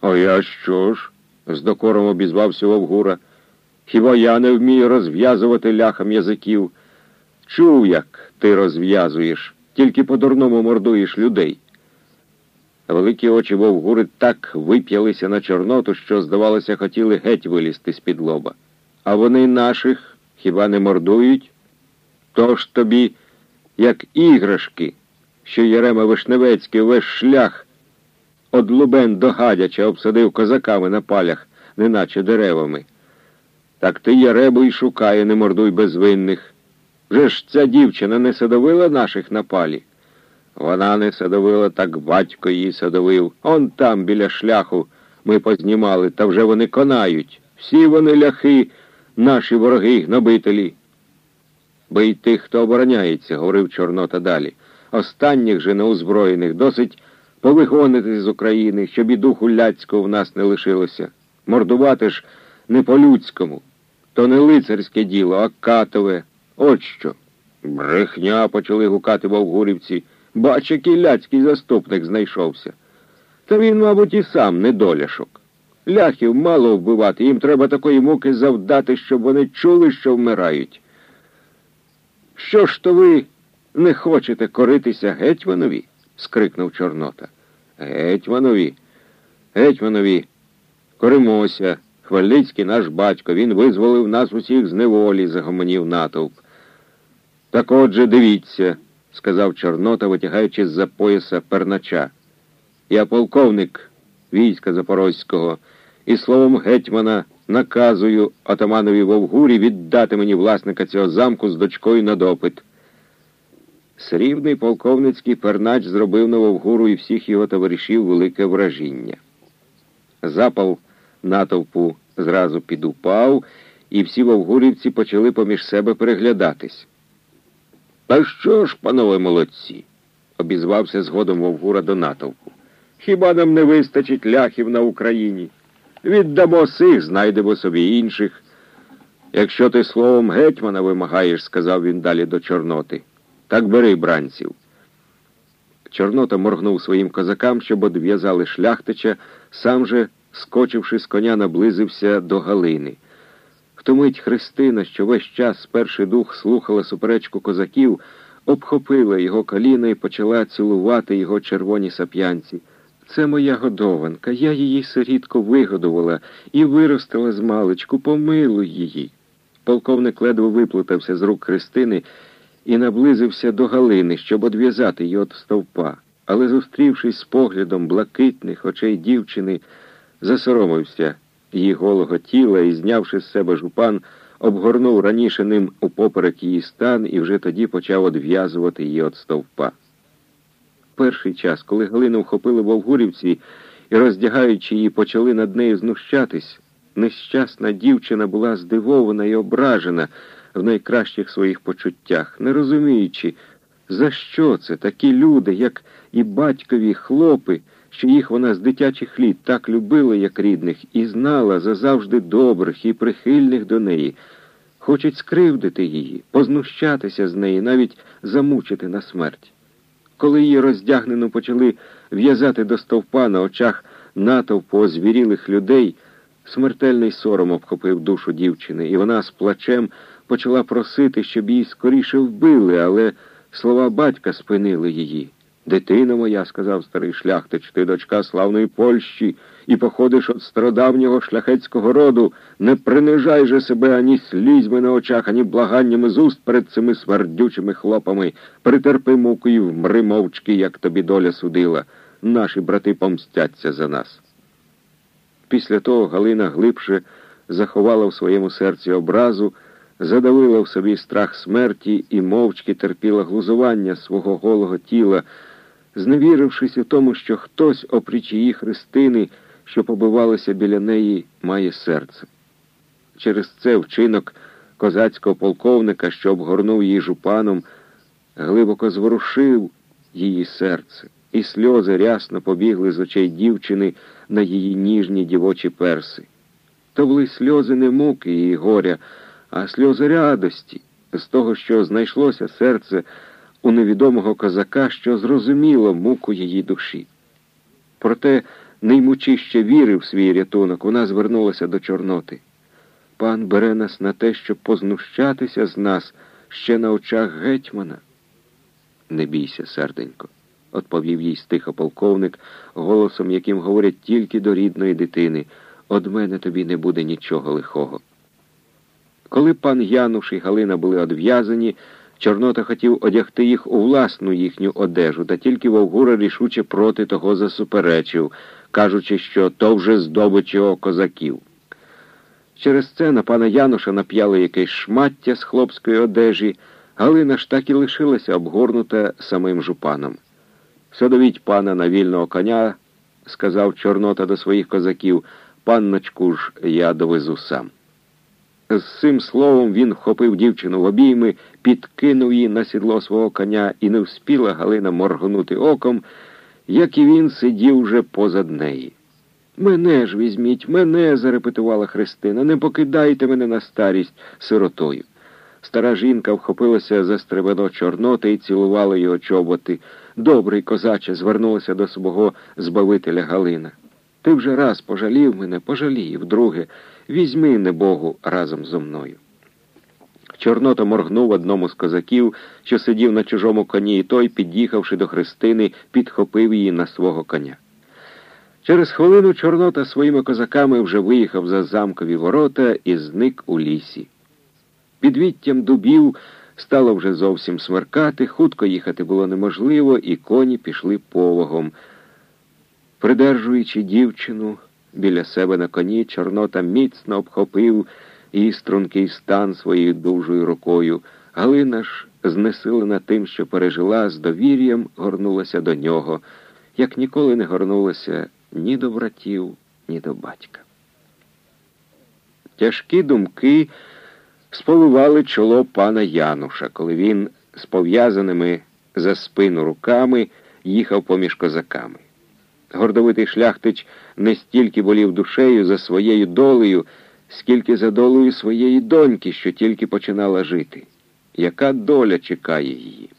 А я що ж? з докором обізвався Вовгура. Хіба я не вмію розв'язувати ляхам язиків? Чув, як ти розв'язуєш, тільки по-дурному мордуєш людей. Великі очі Вовгури так вип'ялися на Чорноту, що, здавалося, хотіли геть вилізти з-під лоба. А вони наших хіба не мордують? Тож тобі, як іграшки, що Єрема Вишневецький весь шлях од Лубен до Гадяча обсадив козаками на палях, неначе деревами. Так ти Яребу й шукає, не мордуй безвинних. Вже ж ця дівчина не садовила наших на палі. Вона не садовила, так батько її садовив. Он там, біля шляху, ми познімали, та вже вони конають. Всі вони ляхи, наші вороги, гнобителі. Бий тих, хто обороняється, говорив Чорнота далі. Останніх же неозброєних досить повигонити з України, щоб і духу ляцького в нас не лишилося. Мордувати ж не по-людському. То не лицарське діло, а катове. От що. Брехня почали гукати вовгурівці. Бач, який ляцький заступник знайшовся. Та він, мабуть, і сам недоляшок. Ляхів мало вбивати, їм треба такої муки завдати, щоб вони чули, що вмирають. Що ж то ви не хочете коритися гетьманові? скрикнув Чорнота. Гетьманові, гетьманові, коримося. Хмельницький наш батько, він визволив нас усіх з неволі, загомонів натовп. Так отже, дивіться, сказав Чорнота, витягаючи з за пояса пернача. Я полковник війська Запорозького, і словом гетьмана наказую отаманові Вовгурі віддати мені власника цього замку з дочкою на допит. Срібний полковницький пернач зробив на Вовгуру і всіх його товаришів велике вражіння. Запал натовпу зразу підупав, і всі вовгурівці почали поміж себе переглядатись. Та що ж, панове молодці? обізвався згодом Вовгура до натовпу. Хіба нам не вистачить ляхів на Україні? Віддамо сих, знайдемо собі інших. Якщо ти словом гетьмана вимагаєш, сказав він далі до Чорноти, так бери бранців. Чорнота моргнув своїм козакам, щоб одв'язали шляхтича, сам же скочивши з коня, наблизився до Галини. Втомить Христина, що весь час перший дух слухала суперечку козаків, обхопила його коліна і почала цілувати його червоні сап'янці. Це моя годованка, я її сирідко вигодувала і виростила з маличку, помилуй її. Полковник ледве виплутався з рук Христини і наблизився до Галини, щоб одв'язати її від стовпа. Але, зустрівшись з поглядом блакитних очей дівчини, засоромився її голого тіла і, знявши з себе жупан, обгорнув раніше ним упоперек її стан і вже тоді почав одв'язувати її від стовпа. Перший час, коли Галину вхопили вовгурівці і, роздягаючи її, почали над нею знущатись, нещасна дівчина була здивована і ображена в найкращих своїх почуттях, не розуміючи, за що це такі люди, як і батькові хлопи що їх вона з дитячих літ так любила, як рідних, і знала зазавжди добрих і прихильних до неї, хочуть скривдити її, познущатися з неї, навіть замучити на смерть. Коли її роздягнену почали в'язати до стовпа на очах натовпу озвірілих людей, смертельний сором обхопив душу дівчини, і вона з плачем почала просити, щоб її скоріше вбили, але слова батька спинили її. Дитина моя, сказав старий шляхтич, ти дочка славної Польщі і походиш від стародавнього шляхетського роду, не принижай же себе ані слізьми на очах, ані благаннями з уст перед цими смердючими хлопами. Притерпи муку і вмри мовчки, як тобі доля судила. Наші брати помстяться за нас. Після того Галина глибше заховала в своєму серці образу, задавила в собі страх смерті і мовчки терпіла глузування свого голого тіла зневірившись у тому, що хтось, опріч її Христини, що побивалося біля неї, має серце. Через це вчинок козацького полковника, що обгорнув її жупаном, глибоко зворушив її серце, і сльози рясно побігли з очей дівчини на її ніжні дівочі перси. То були сльози не муки і горя, а сльози радості, з того, що знайшлося серце у невідомого козака, що зрозуміло муку її душі. Проте наймучище віри в свій рятунок, вона звернулася до Чорноти. Пан бере нас на те, щоб познущатися з нас ще на очах гетьмана. Не бійся, серденько, відповів їй стиха полковник, голосом, яким говорять тільки до рідної дитини. Од мене тобі не буде нічого лихого. Коли пан Януш і Галина були одв'язані, Чорнота хотів одягти їх у власну їхню одежу, та тільки Вовгура рішуче проти того засуперечив, кажучи, що то вже здобич його козаків. Через це на пана Януша нап'яли якесь шмаття з хлопської одежі, Галина ж так і лишилася обгорнута самим жупаном. Садовіть пана на вільного коня, сказав Чорнота до своїх козаків, панночку ж я довезу сам. З цим словом він вхопив дівчину в обійми, підкинув її на сідло свого коня і не вспіла Галина моргнути оком, як і він сидів вже позад неї. Мене ж візьміть, мене, зарепетувала Христина, не покидайте мене на старість сиротою. Стара жінка вхопилася за стребено Чорноти і цілувала його чоботи. Добрий козаче звернулася до свого збавителя Галина. Ти вже раз пожалів мене, пожалій, вдруге, візьми небогу разом зо мною. Чорнота моргнув одному з козаків, що сидів на чужому коні, і той, під'їхавши до Христини, підхопив її на свого коня. Через хвилину Чорнота своїми козаками вже виїхав за замкові ворота і зник у лісі. Під віттям дубів стало вже зовсім смеркати, хутко їхати було неможливо, і коні пішли повагом. Придержуючи дівчину біля себе на коні, Чорнота міцно обхопив її стрункий стан своєю дужою рукою. Галина ж, знесилена тим, що пережила, з довір'ям горнулася до нього, як ніколи не горнулася ні до братів, ні до батька. Тяжкі думки сполували чоло пана Януша, коли він з пов'язаними за спину руками їхав поміж козаками. Гордовитий шляхтич не стільки болів душею за своєю долею, скільки за долею своєї доньки, що тільки починала жити. Яка доля чекає її?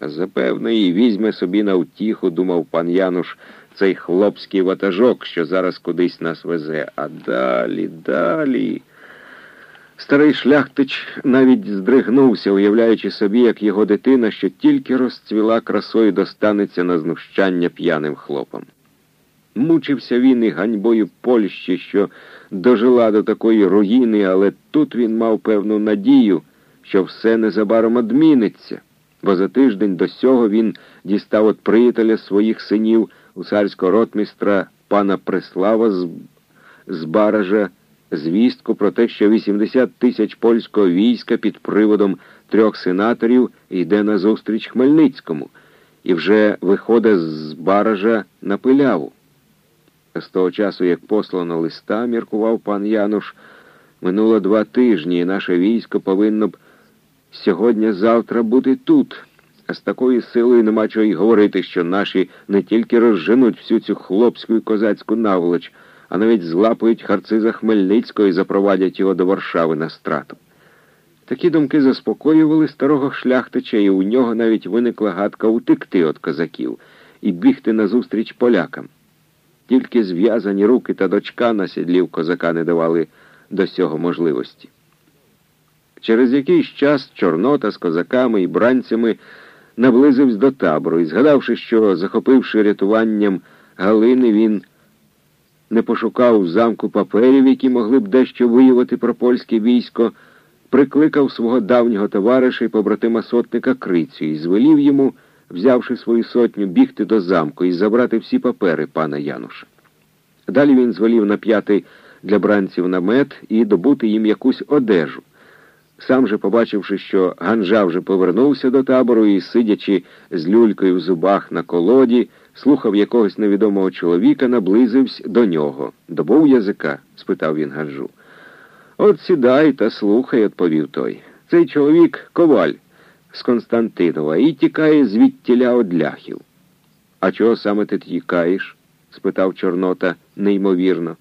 Запевне, і візьме собі на втіху, думав пан Януш, цей хлопський ватажок, що зараз кудись нас везе. А далі, далі. Старий шляхтич навіть здригнувся, уявляючи собі, як його дитина, що тільки розцвіла красою, достанеться на знущання п'яним хлопам. Мучився він і ганьбою Польщі, що дожила до такої руїни, але тут він мав певну надію, що все незабаром одміниться, бо за тиждень до сього він дістав від приятеля своїх синів у царського ротмістра пана Преслава з, з Баража звістку про те, що 80 тисяч польського війська під приводом трьох сенаторів йде на зустріч Хмельницькому і вже виходить з баража на пиляву. З того часу, як послано листа, міркував пан Януш, минуло два тижні, і наше військо повинно б сьогодні-завтра бути тут. А з такою силою нема чого й говорити, що наші не тільки розженуть всю цю хлопську і козацьку наволоч, а навіть злапають харциза Хмельницького і запровадять його до Варшави на страту. Такі думки заспокоювали старого шляхтича, і у нього навіть виникла гадка утекти від козаків і бігти назустріч полякам. Тільки зв'язані руки та дочка на сідлів козака не давали до цього можливості. Через якийсь час Чорнота з козаками і бранцями наблизився до табору і, згадавши, що, захопивши рятуванням Галини, він не пошукав в замку паперів, які могли б дещо виявити про польське військо, прикликав свого давнього товариша і побратима сотника Крицю і звелів йому, взявши свою сотню, бігти до замку і забрати всі папери пана Януша. Далі він звелів нап'яти для бранців намет і добути їм якусь одежу. Сам же, побачивши, що Ганжа вже повернувся до табору і, сидячи з люлькою в зубах на колоді, слухав якогось невідомого чоловіка, наблизився до нього. Добув язика? спитав він Ганжу. От сідай та слухай, відповів той. Цей чоловік коваль з Константинова і тікає звідтіля од ляхів. А чого саме ти тікаєш? спитав Чорнота неймовірно.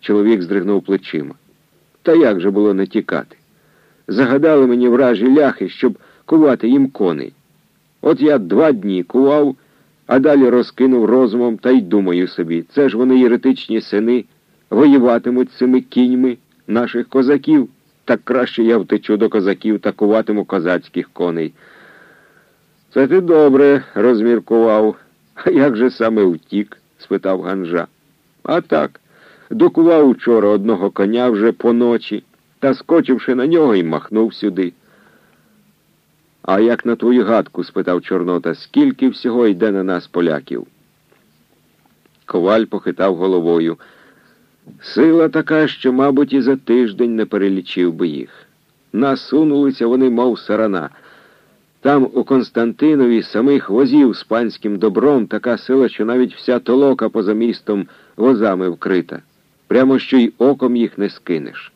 Чоловік здригнув плечима. Та як же було не тікати? Загадали мені вражі ляхи, щоб кувати їм коней. От я два дні кував а далі розкинув розумом та й думаю собі, це ж вони єретичні сини, воюватимуть цими кіньми наших козаків. Так краще я втечу до козаків та куватиму козацьких коней. Це ти добре розміркував. А як же саме втік? спитав Ганжа. А так, докував учора одного коня вже поночі та, скочивши на нього, і махнув сюди. А як на твою гадку? спитав Чорнота, скільки всього йде на нас поляків? Коваль похитав головою. Сила така, що, мабуть, і за тиждень не перелічив би їх. Насунулися вони, мов сарана. Там у Константинові самих возів з панським добром така сила, що навіть вся толока поза містом возами вкрита. Прямо що й оком їх не скинеш.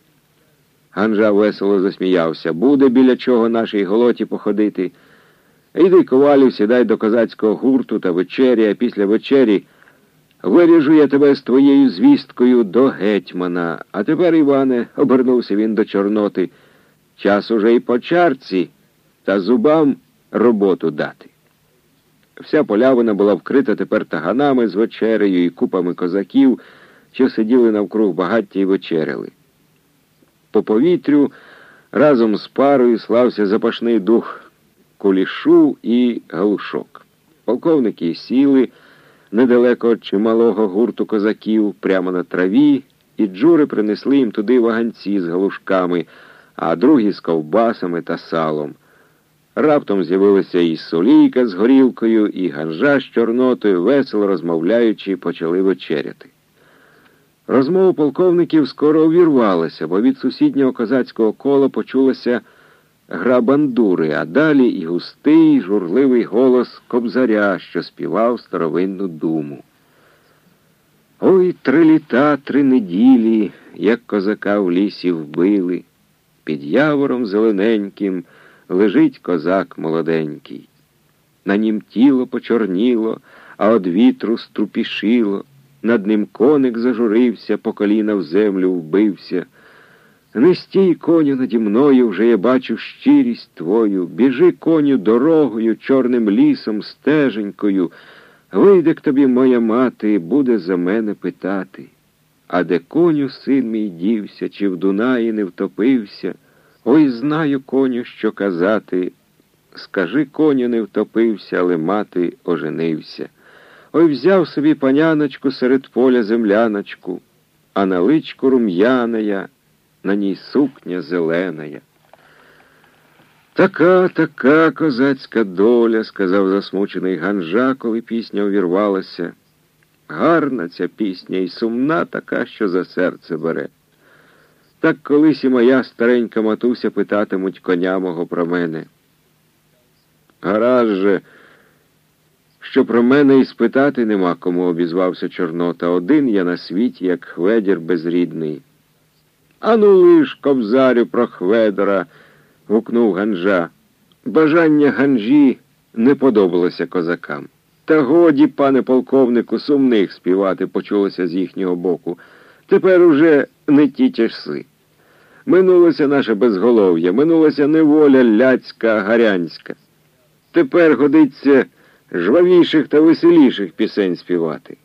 Ганжа весело засміявся. Буде біля чого нашій голоті походити. Іди, ковалю, сідай до козацького гурту та вечері, а після вечері виріжу я тебе з твоєю звісткою до гетьмана. А тепер, Іване, обернувся він до Чорноти. Час уже й по чарці та зубам роботу дати. Вся полявина була вкрита тепер таганами з вечерею і купами козаків, що сиділи навкруг багаття й вечеряли. По повітрю разом з парою слався запашний дух кулішу і галушок. Полковники сіли недалеко чималого гурту козаків прямо на траві, і джури принесли їм туди ваганці з галушками, а другі з ковбасами та салом. Раптом з'явилися і солійка з горілкою, і ганжа з чорнотою, весело розмовляючи, почали вечеряти. Розмова полковників скоро увірвалася, бо від сусіднього козацького кола почулася гра бандури, а далі і густий, журливий голос кобзаря, що співав старовинну думу. Ой, три літа, три неділі, як козака в лісі вбили, під явором зелененьким лежить козак молоденький. На нім тіло почорніло, а од вітру струпішило. Над ним коник зажурився, по коліна в землю вбився. Не стій, коню, наді мною, вже я бачу щирість твою. Біжи, коню, дорогою, чорним лісом, стеженькою. Вийде к тобі моя мати, буде за мене питати. А де коню син мій дівся, чи в Дунаї не втопився? Ой, знаю, коню, що казати. Скажи, коню не втопився, але мати оженився. Ой взяв собі паняночку серед поля земляночку, а на личку рум'яная, на ній сукня зеленая. Така, така козацька доля, сказав засмучений Ганжа, коли пісня увірвалася. Гарна ця пісня і сумна така, що за серце бере. Так колись і моя старенька матуся питатимуть коня мого про мене. Гаразд же, що про мене і спитати нема кому обізвався Чорнота. Один я на світі, як хведір безрідний. Ану лиш, кобзарю про хведора, гукнув Ганжа. Бажання ганжі не подобалося козакам. Та годі, пане полковнику, сумних співати почулося з їхнього боку. Тепер уже не ті часи. Минулося наше безголов'я, минулася неволя ляцька, гарянська. Тепер годиться жвавіших та веселіших пісень співати.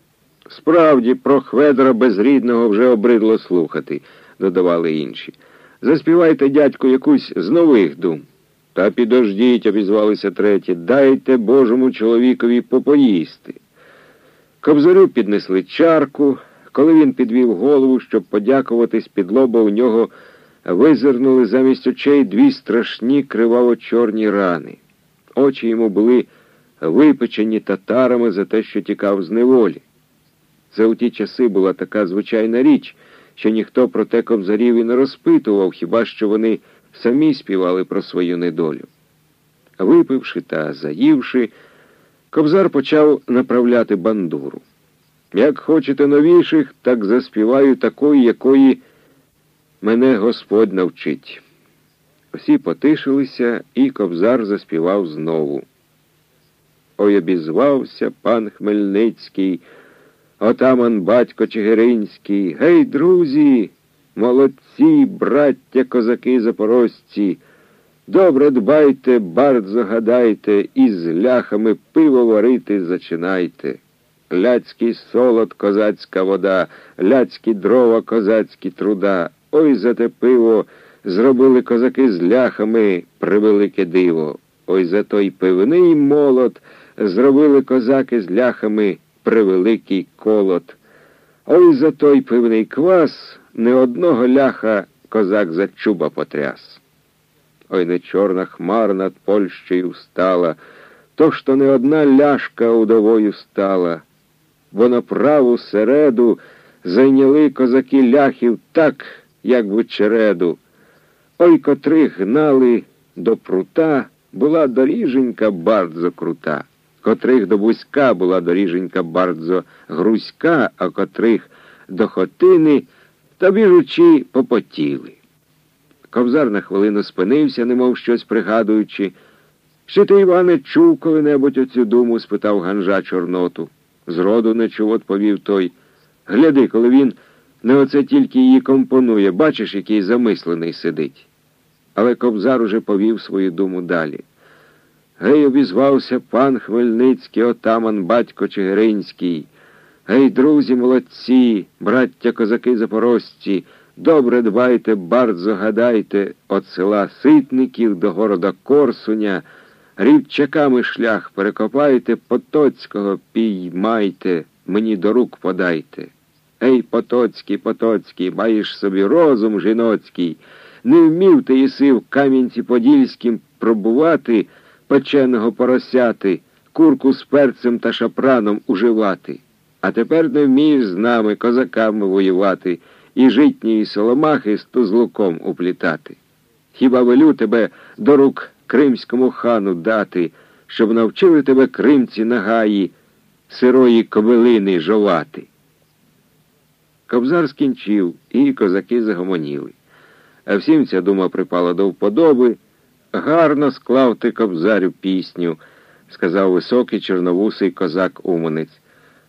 Справді, про Хведора безрідного вже обридло слухати, додавали інші. Заспівайте, дядьку, якусь з нових дум. Та підождіть, обізвалися треті, дайте Божому чоловікові попоїсти. Кобзарю піднесли чарку, коли він підвів голову, щоб подякуватись під лоба у нього визирнули замість очей дві страшні криваво-чорні рани. Очі йому були випечені татарами за те, що тікав з неволі. За у ті часи була така звичайна річ, що ніхто про те кобзарів і не розпитував, хіба що вони самі співали про свою недолю. Випивши та заївши, кобзар почав направляти бандуру. Як хочете новіших, так заспіваю такої, якої мене Господь навчить. Всі потишилися, і кобзар заспівав знову. Ой обізвався пан Хмельницький, отаман батько Чигиринський. Гей, друзі, молодці, браття козаки запорожці, Добре дбайте, бардзо гадайте, і з ляхами пиво варити зачинайте. Ляцький солод, козацька вода, ляцькі дрова, козацькі труда. Ой за те пиво зробили козаки з ляхами превелике диво. Ой за той пивний молот зробили козаки з ляхами превеликий колот. Ой за той пивний квас не одного ляха козак за чуба потряс. Ой не чорна хмар над Польщею встала, то що не одна ляшка удовою стала, бо на праву середу зайняли козаки ляхів так, як в череду. Ой котрих гнали до прута, була доріженька бардзо крута, котрих до бузька була доріженька бардзо грузька, а котрих до хотини, та біжучи попотіли. Ковзар на хвилину спинився, немов щось пригадуючи. Чи ти, Іване, чув коли-небудь оцю думу? спитав Ганжа Чорноту. Зроду не чув, відповів той. Гляди, коли він не оце тільки її компонує, бачиш, який замислений сидить. Але Кобзар уже повів свою думу далі. Гей, обізвався пан Хмельницький, отаман батько Чигиринський. Гей, друзі, молодці, браття козаки запорожці, добре дбайте, бардзо гадайте, от села Ситників до города Корсуня, рівчаками шлях перекопайте, Потоцького піймайте, мені до рук подайте. Ей, Потоцький, Потоцький, маєш собі розум жіноцький, не вмів ти єси в Кам'янці Подільським пробувати, печеного поросяти, курку з перцем та шапраном уживати. А тепер не вмієш з нами, козаками воювати, і житньої соломахи з тузлуком уплітати. Хіба велю тебе до рук кримському хану дати, щоб навчили тебе кримці на гаї, сирої кобилини жовати? Кобзар скінчив, і козаки загомоніли. А всім ця дума припала до вподоби. Гарно склав ти кобзарю пісню, сказав високий чорновусий козак Уманець.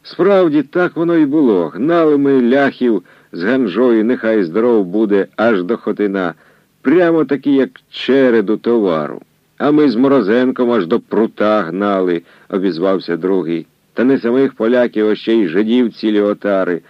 Справді, так воно й було. Гнали ми ляхів з ганжою, нехай здоров буде, аж до хотина, прямо такі, як череду товару. А ми з Морозенком аж до прута гнали, обізвався другий. Та не самих поляків, а ще й жидів цілі отари.